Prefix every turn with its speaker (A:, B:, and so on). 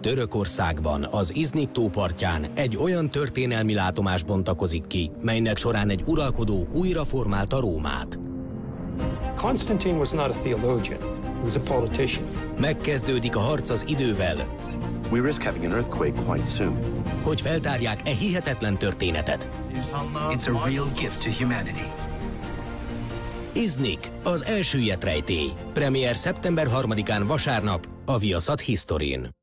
A: Törökországban, az Iznik tópartján egy olyan történelmi látomás bontakozik ki, melynek során egy uralkodó újra formálta Rómát.
B: Constantine was not a theologian, he was a politician.
A: Megkezdődik a harc az idővel,
C: We risk having an earthquake quite soon.
A: hogy feltárják e hihetetlen történetet.
D: It's a real gift to humanity.
A: Iznik, az elsüllyedt rejtély. Premier szeptember 3-án vasárnap a Viaszat Historin.